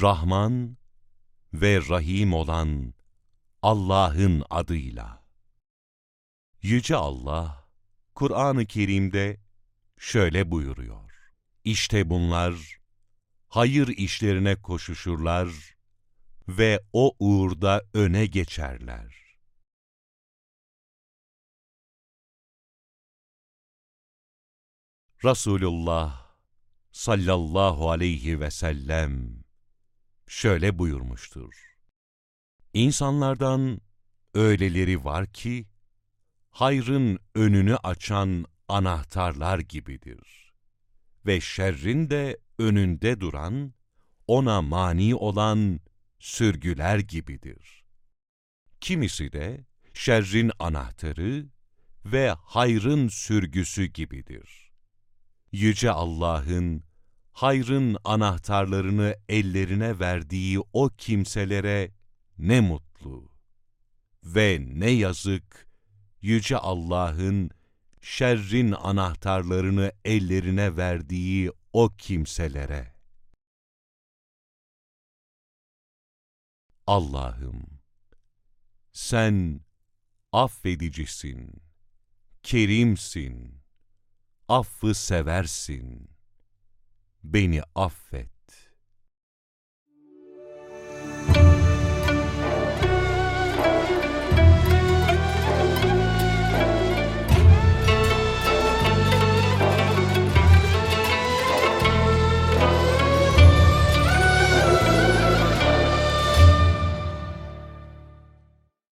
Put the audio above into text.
Rahman ve Rahim olan Allah'ın adıyla. Yüce Allah, Kur'an-ı Kerim'de şöyle buyuruyor. İşte bunlar, hayır işlerine koşuşurlar ve o uğurda öne geçerler. Resulullah sallallahu aleyhi ve sellem şöyle buyurmuştur. İnsanlardan öyleleri var ki, hayrın önünü açan anahtarlar gibidir. Ve şerrin de önünde duran, ona mani olan sürgüler gibidir. Kimisi de şerrin anahtarı ve hayrın sürgüsü gibidir. Yüce Allah'ın hayrın anahtarlarını ellerine verdiği o kimselere ne mutlu ve ne yazık Yüce Allah'ın şerrin anahtarlarını ellerine verdiği o kimselere. Allah'ım, sen affedicisin, kerimsin, affı seversin. بيني قفه